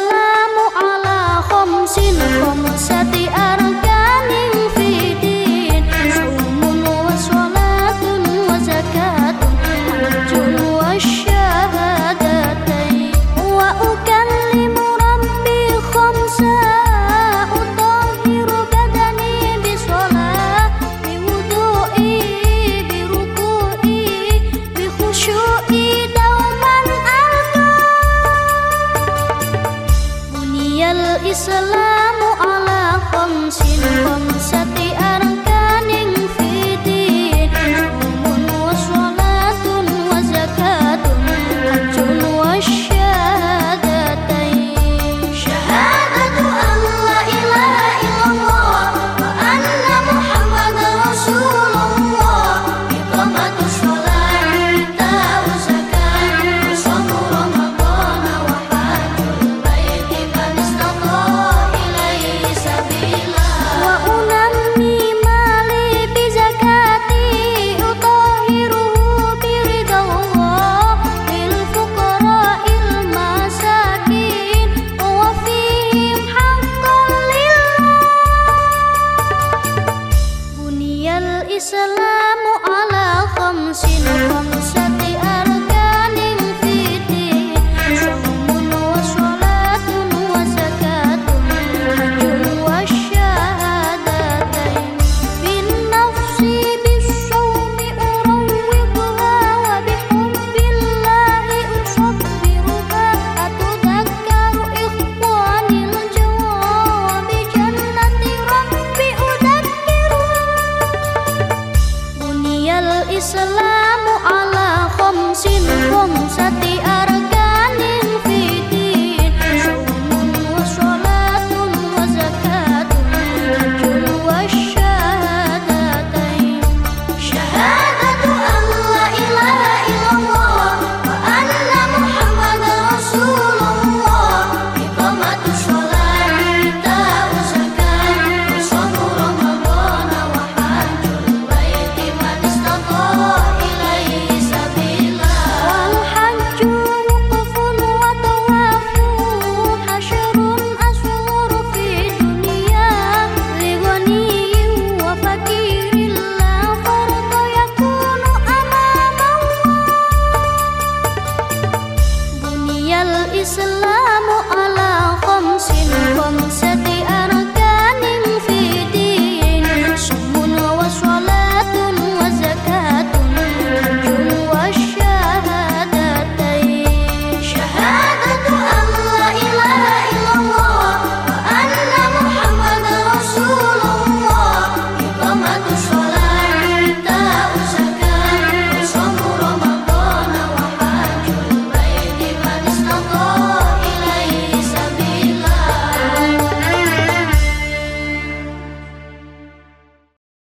الإسلام على خمس خمسة Islam ala qamsin qamsat الإسلام على خمس خمس Islamu ala khamsin khumsati ara selalu